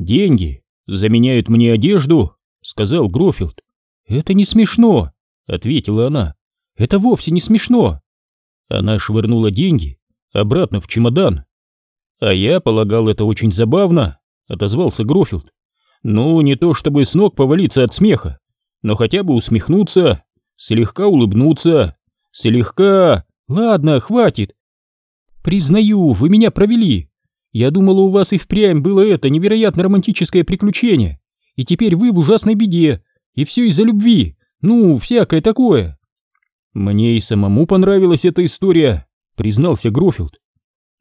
«Деньги заменяют мне одежду», — сказал Грофилд. «Это не смешно», — ответила она. «Это вовсе не смешно». Она швырнула деньги обратно в чемодан. «А я полагал это очень забавно», — отозвался Грофилд. «Ну, не то чтобы с ног повалиться от смеха, но хотя бы усмехнуться, слегка улыбнуться, слегка... Ладно, хватит. Признаю, вы меня провели. Я думала, у вас и впрямь было это невероятно романтическое приключение, и теперь вы в ужасной беде, и все из-за любви, ну, всякое такое». «Мне и самому понравилась эта история», — признался Грофилд.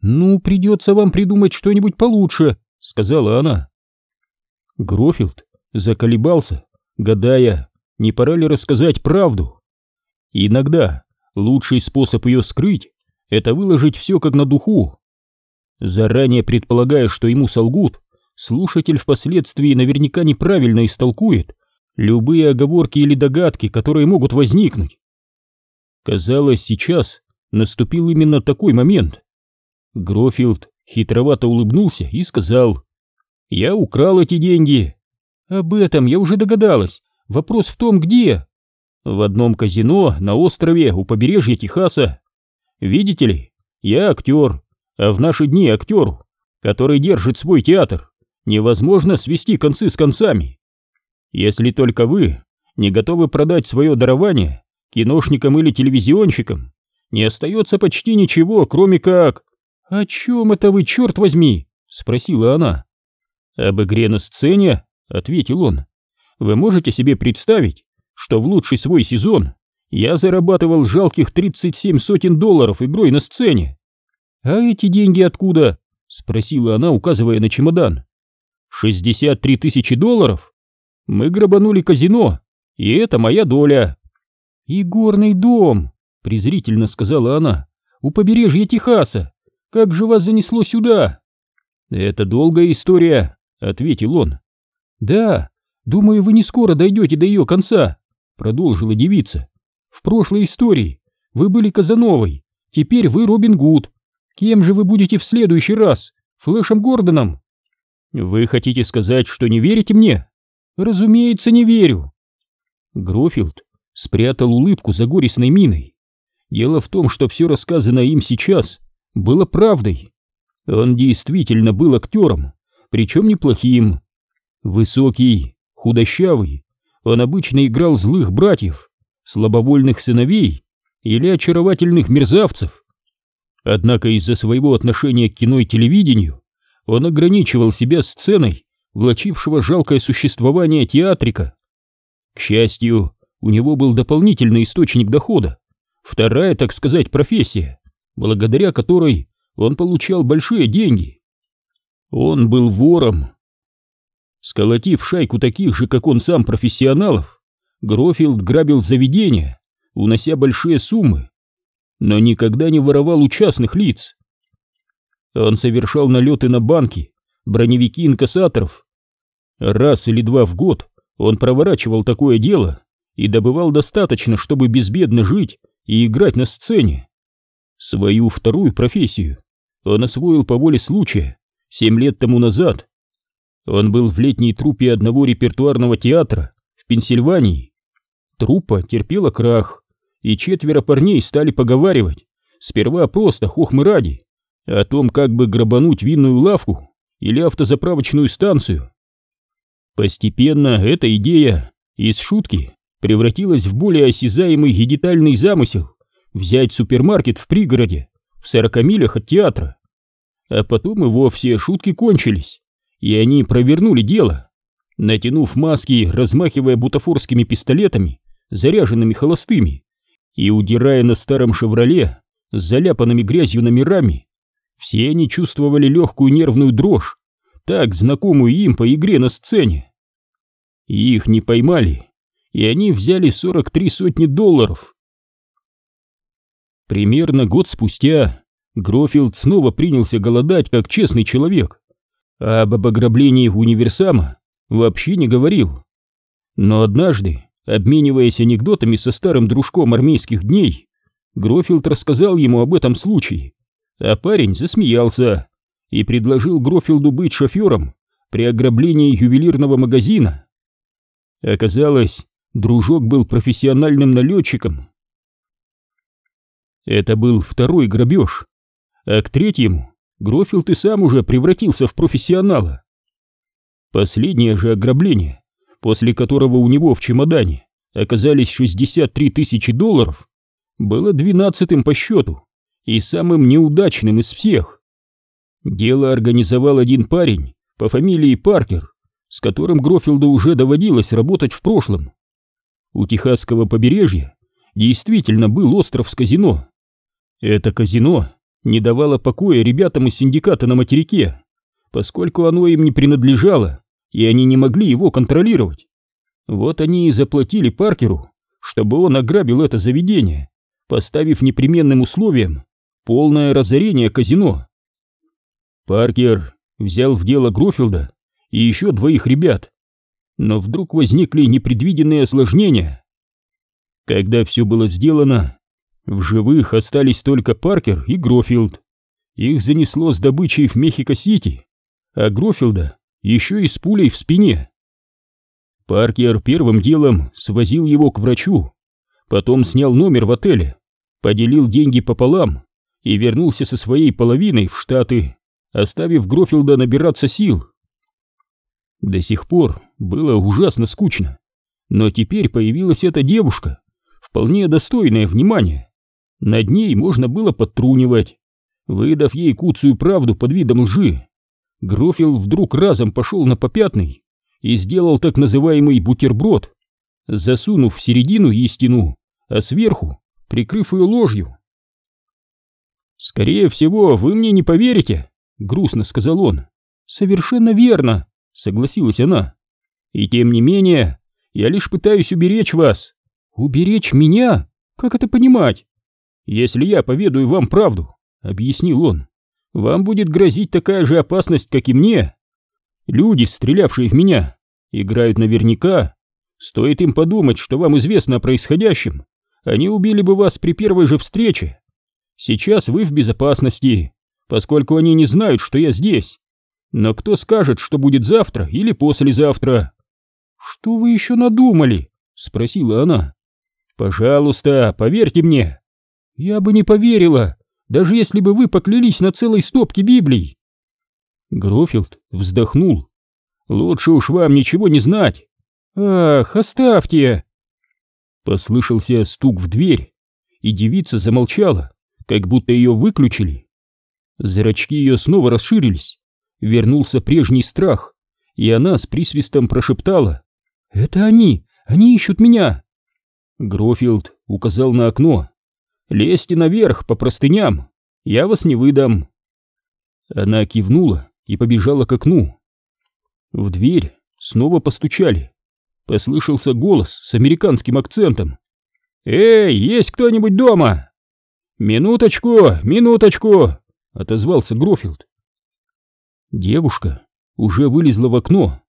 «Ну, придется вам придумать что-нибудь получше», — сказала она. Грофилд заколебался, гадая, не пора ли рассказать правду. Иногда лучший способ ее скрыть — это выложить все как на духу. Заранее предполагая, что ему солгут, слушатель впоследствии наверняка неправильно истолкует любые оговорки или догадки, которые могут возникнуть. Казалось, сейчас наступил именно такой момент. Грофилд хитровато улыбнулся и сказал, «Я украл эти деньги». «Об этом я уже догадалась. Вопрос в том, где?» «В одном казино на острове у побережья Техаса. Видите ли, я актер, а в наши дни актеру, который держит свой театр, невозможно свести концы с концами. Если только вы не готовы продать свое дарование киношникам или телевизионщикам, не остается почти ничего, кроме как... «О чем это вы, черт возьми?» — спросила она. «Об игре на сцене?» — ответил он. «Вы можете себе представить, что в лучший свой сезон я зарабатывал жалких 37 сотен долларов игрой на сцене?» «А эти деньги откуда?» — спросила она, указывая на чемодан. «63 тысячи долларов? Мы грабанули казино, и это моя доля». «И горный дом», — презрительно сказала она, — «у побережья Техаса. Как же вас занесло сюда?» «Это долгая история», — ответил он. «Да, думаю, вы не скоро дойдете до ее конца», — продолжила девица. «В прошлой истории вы были Казановой, теперь вы Робин Гуд. Кем же вы будете в следующий раз? Флэшем Гордоном?» «Вы хотите сказать, что не верите мне?» «Разумеется, не верю». Грофилд спрятал улыбку за горестной миной. Дело в том, что все рассказанное им сейчас было правдой. Он действительно был актером, причем неплохим. Высокий, худощавый, он обычно играл злых братьев, слабовольных сыновей или очаровательных мерзавцев. Однако из-за своего отношения к кино и телевидению он ограничивал себя сценой, влачившего жалкое существование театрика. К счастью, у него был дополнительный источник дохода, вторая, так сказать, профессия, благодаря которой он получал большие деньги. Он был вором. Сколотив шайку таких же, как он сам, профессионалов, Грофилд грабил заведения, унося большие суммы, но никогда не воровал у частных лиц. Он совершал налеты на банки, броневики инкассаторов. Раз или два в год он проворачивал такое дело и добывал достаточно, чтобы безбедно жить и играть на сцене. Свою вторую профессию он освоил по воле случая семь лет тому назад. Он был в летней труппе одного репертуарного театра в Пенсильвании. Труппа терпела крах, и четверо парней стали поговаривать, сперва просто хохмы ради, о том, как бы грабануть винную лавку или автозаправочную станцию. Постепенно эта идея из шутки превратилась в более осязаемый и детальный замысел взять супермаркет в пригороде, в сорока милях от театра. А потом и вовсе шутки кончились, и они провернули дело, натянув маски, размахивая бутафорскими пистолетами, заряженными холостыми, и удирая на старом «Шевроле» с заляпанными грязью номерами, все они чувствовали легкую нервную дрожь, так знакомую им по игре на сцене. Их не поймали, и они взяли 43 сотни долларов. Примерно год спустя Грофилд снова принялся голодать как честный человек, а об ограблении универсама вообще не говорил. Но однажды Обмениваясь анекдотами со старым дружком армейских дней, Грофилд рассказал ему об этом случае, а парень засмеялся и предложил Грофилду быть шофером при ограблении ювелирного магазина. Оказалось, дружок был профессиональным налетчиком. Это был второй грабеж, а к третьему Грофилд и сам уже превратился в профессионала. Последнее же ограбление, после которого у него в чемодане оказались 63 тысячи долларов, было двенадцатым по счету и самым неудачным из всех. Дело организовал один парень по фамилии Паркер, с которым Грофилду уже доводилось работать в прошлом. У Техасского побережья действительно был остров с казино. Это казино не давало покоя ребятам из синдиката на материке, поскольку оно им не принадлежало, и они не могли его контролировать. Вот они и заплатили Паркеру, чтобы он ограбил это заведение, поставив непременным условием полное разорение казино. Паркер взял в дело Грофилда и еще двоих ребят, но вдруг возникли непредвиденные осложнения. Когда все было сделано, в живых остались только Паркер и Грофилд. Их занесло с добычей в Мехико-Сити, а Грофилда еще и с пулей в спине. Паркер первым делом свозил его к врачу, потом снял номер в отеле, поделил деньги пополам и вернулся со своей половиной в Штаты, оставив Грофилда набираться сил. До сих пор было ужасно скучно, но теперь появилась эта девушка, вполне достойная внимания. Над ней можно было подтрунивать, выдав ей куцую правду под видом лжи. Грофил вдруг разом пошел на попятный и сделал так называемый бутерброд, засунув в середину истину, а сверху прикрыв ее ложью. «Скорее всего, вы мне не поверите», — грустно сказал он. «Совершенно верно», — согласилась она. «И тем не менее, я лишь пытаюсь уберечь вас». «Уберечь меня? Как это понимать?» «Если я поведаю вам правду», — объяснил он, — «вам будет грозить такая же опасность, как и мне. Люди, стрелявшие в меня, играют наверняка. Стоит им подумать, что вам известно о происходящем, они убили бы вас при первой же встрече. Сейчас вы в безопасности, поскольку они не знают, что я здесь. Но кто скажет, что будет завтра или послезавтра? Что вы еще надумали? Спросила она. Пожалуйста, поверьте мне. Я бы не поверила, даже если бы вы поклялись на целой стопке Библий. Грофилд вздохнул. Лучше уж вам ничего не знать. Ах, оставьте. Послышался стук в дверь, и девица замолчала, как будто ее выключили. Зрачки ее снова расширились, вернулся прежний страх, и она с присвистом прошептала «Это они! Они ищут меня!» Грофилд указал на окно. «Лезьте наверх по простыням, я вас не выдам!» Она кивнула и побежала к окну. В дверь снова постучали. Послышался голос с американским акцентом. «Эй, есть кто-нибудь дома?» «Минуточку, минуточку!» — отозвался Грофилд. Девушка уже вылезла в окно.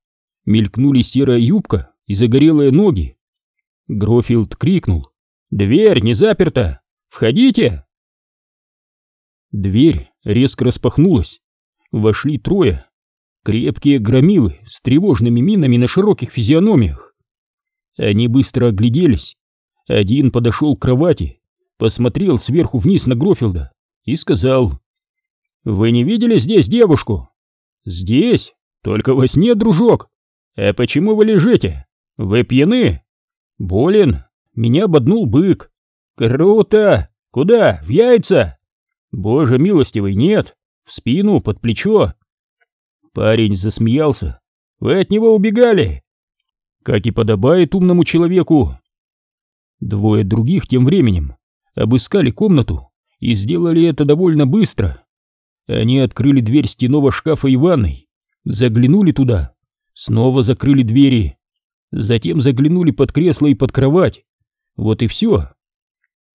Мелькнули серая юбка и загорелые ноги. Грофилд крикнул. «Дверь не заперта! Входите!» Дверь резко распахнулась. Вошли трое. Крепкие громилы с тревожными минами на широких физиономиях. Они быстро огляделись. Один подошел к кровати, посмотрел сверху вниз на Грофилда и сказал. «Вы не видели здесь девушку?» «Здесь? Только во сне, дружок. А почему вы лежите? Вы пьяны?» «Болен. Меня ободнул бык». «Круто! Куда? В яйца?» «Боже милостивый, нет. В спину, под плечо». Парень засмеялся. «Вы от него убегали? как и подобает умному человеку. Двое других тем временем обыскали комнату и сделали это довольно быстро. Они открыли дверь стенового шкафа и ванной, заглянули туда, снова закрыли двери, затем заглянули под кресло и под кровать. Вот и все.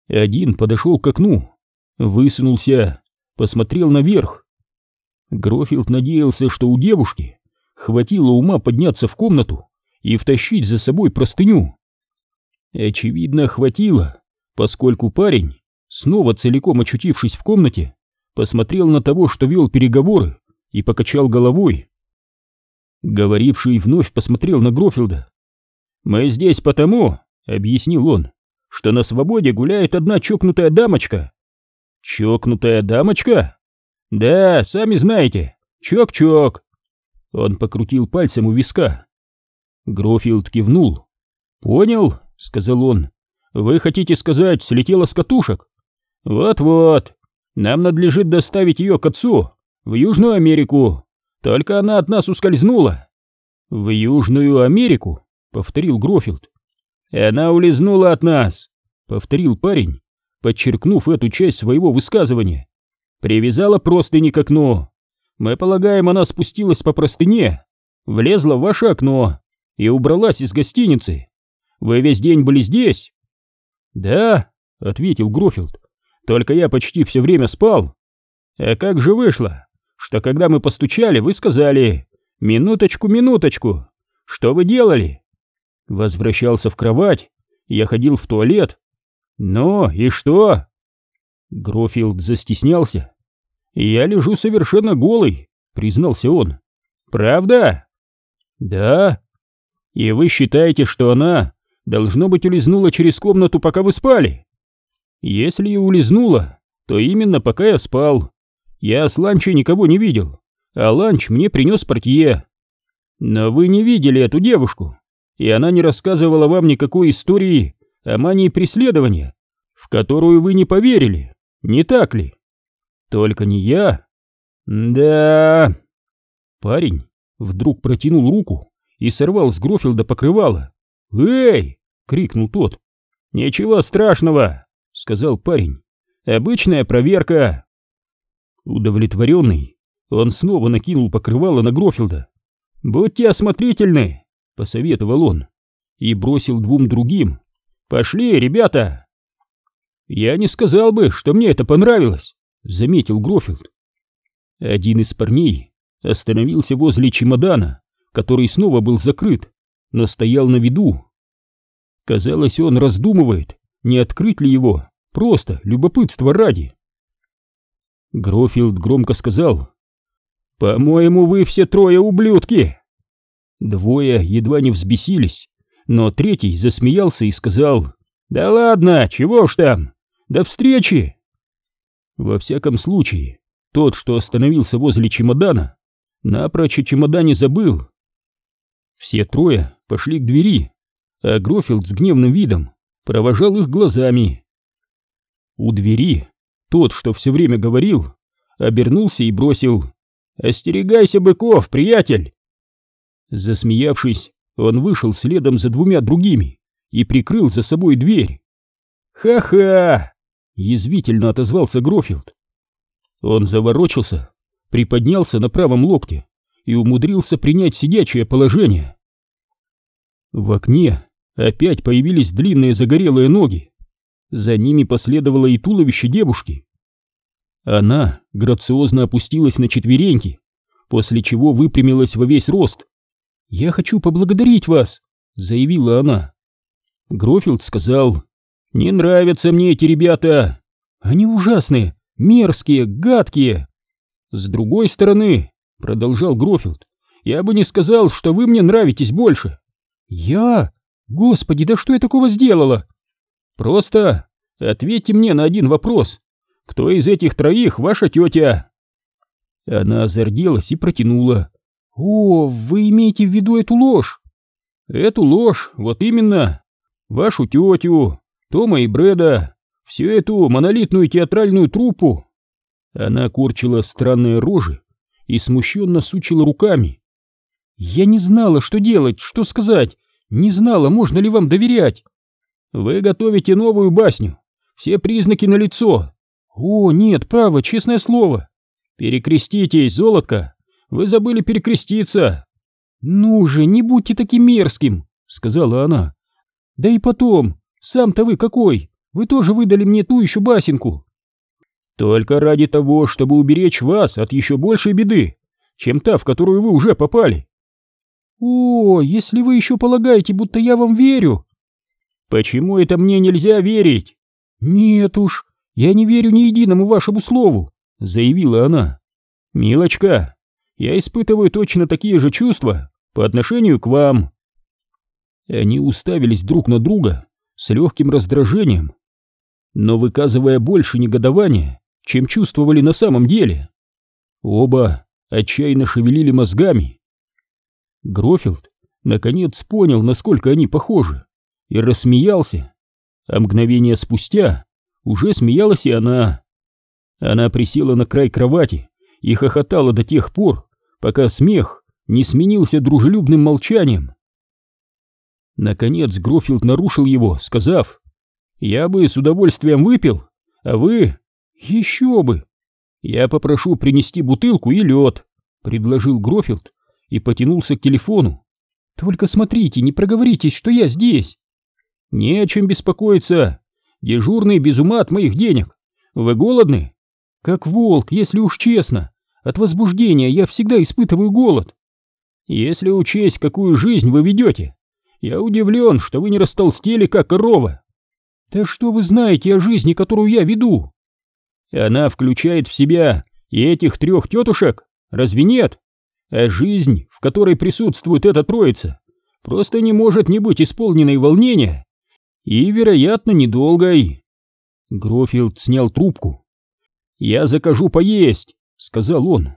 Один подошел к окну, высунулся, посмотрел наверх. Грофилд надеялся, что у девушки хватило ума подняться в комнату и втащить за собой простыню. Очевидно, хватило, поскольку парень, снова целиком очутившись в комнате, посмотрел на того, что вел переговоры, и покачал головой. Говоривший вновь посмотрел на Грофилда. «Мы здесь потому», — объяснил он, — «что на свободе гуляет одна чокнутая дамочка». «Чокнутая дамочка?» «Да, сами знаете, чок-чок». Он покрутил пальцем у виска. Грофилд кивнул. «Понял», — сказал он. «Вы хотите сказать, слетела с катушек?» «Вот-вот, нам надлежит доставить ее к отцу, в Южную Америку. Только она от нас ускользнула». «В Южную Америку?» — повторил Грофилд. «Она улизнула от нас», — повторил парень, подчеркнув эту часть своего высказывания. «Привязала простыни к окну. Мы полагаем, она спустилась по простыне, влезла в ваше окно и убралась из гостиницы. Вы весь день были здесь?» «Да», — ответил Грофилд. «Только я почти все время спал. А как же вышло, что когда мы постучали, вы сказали «Минуточку, минуточку! Что вы делали?» Возвращался в кровать, я ходил в туалет. «Ну, и что?» Грофилд застеснялся. «Я лежу совершенно голый», — признался он. «Правда?» «Да». «И вы считаете, что она, должно быть, улизнула через комнату, пока вы спали?» «Если и улизнула, то именно пока я спал. Я с ланча никого не видел, а ланч мне принес портье. Но вы не видели эту девушку, и она не рассказывала вам никакой истории о мании преследования, в которую вы не поверили, не так ли? Только не я. Да. Парень вдруг протянул руку и сорвал с Грофилда покрывало. «Эй!» — крикнул тот. «Ничего страшного!» — сказал парень. «Обычная проверка!» Удовлетворенный, он снова накинул покрывало на Грофилда. «Будьте осмотрительны!» — посоветовал он. И бросил двум другим. «Пошли, ребята!» «Я не сказал бы, что мне это понравилось», — заметил Грофилд. Один из парней остановился возле чемодана, который снова был закрыт, но стоял на виду. Казалось, он раздумывает, не открыть ли его, просто любопытство ради. Грофилд громко сказал. «По-моему, вы все трое ублюдки!» Двое едва не взбесились, но третий засмеялся и сказал. «Да ладно, чего уж там! До встречи!» Во всяком случае, тот, что остановился возле чемодана, напрочь о чемодане забыл. Все трое пошли к двери, а Грофилд с гневным видом провожал их глазами. У двери тот, что все время говорил, обернулся и бросил «Остерегайся быков, приятель!» Засмеявшись, он вышел следом за двумя другими и прикрыл за собой дверь. «Ха-ха!» — язвительно отозвался Грофилд. Он заворочился, приподнялся на правом локте и умудрился принять сидячее положение. В окне опять появились длинные загорелые ноги. За ними последовало и туловище девушки. Она грациозно опустилась на четвереньки, после чего выпрямилась во весь рост. «Я хочу поблагодарить вас», — заявила она. Грофилд сказал, «Не нравятся мне эти ребята. Они ужасные, мерзкие, гадкие». «С другой стороны», — продолжал Грофилд, «я бы не сказал, что вы мне нравитесь больше». «Я? Господи, да что я такого сделала?» Просто ответьте мне на один вопрос. Кто из этих троих ваша тетя?» Она озарделась и протянула. «О, вы имеете в виду эту ложь?» «Эту ложь, вот именно. Вашу тетю, Тома и Брэда, всю эту монолитную театральную труппу». Она корчила странные рожи и смущенно сучила руками. «Я не знала, что делать, что сказать, не знала, можно ли вам доверять». Вы готовите новую басню. Все признаки налицо. О, нет, право, честное слово. Перекреститесь, золотко. Вы забыли перекреститься. Ну же, не будьте таким мерзким, сказала она. Да и потом, сам-то вы какой? Вы тоже выдали мне ту еще басенку. Только ради того, чтобы уберечь вас от еще большей беды, чем та, в которую вы уже попали. О, если вы еще полагаете, будто я вам верю, Почему это мне нельзя верить? Нет уж, я не верю ни единому вашему слову, заявила она. Милочка, я испытываю точно такие же чувства, по отношению к вам. Они уставились друг на друга с легким раздражением, но выказывая больше негодования, чем чувствовали на самом деле. Оба отчаянно шевелили мозгами. Грофилд наконец понял, насколько они похожи, и рассмеялся, а мгновение спустя уже смеялась и она. Она присела на край кровати и хохотала до тех пор, пока смех не сменился дружелюбным молчанием. Наконец Грофилд нарушил его, сказав, «Я бы с удовольствием выпил, а вы...» «Еще бы!» «Я попрошу принести бутылку и лед», — предложил Грофилд и потянулся к телефону. «Только смотрите, не проговоритесь, что я здесь!» «Не о чем беспокоиться. Дежурный без ума от моих денег. Вы голодны?» «Как волк, если уж честно. От возбуждения я всегда испытываю голод». «Если учесть, какую жизнь вы ведете, я удивлен, что вы не растолстели, как корова». «Да что вы знаете о жизни, которую я веду?» «Она включает в себя и этих трех тетушек, разве нет? А жизнь, в которой присутствует эта троица, просто не может не быть исполненной волнения и, вероятно, недолгой». Грофилд снял трубку. «Я закажу поесть», — сказал он.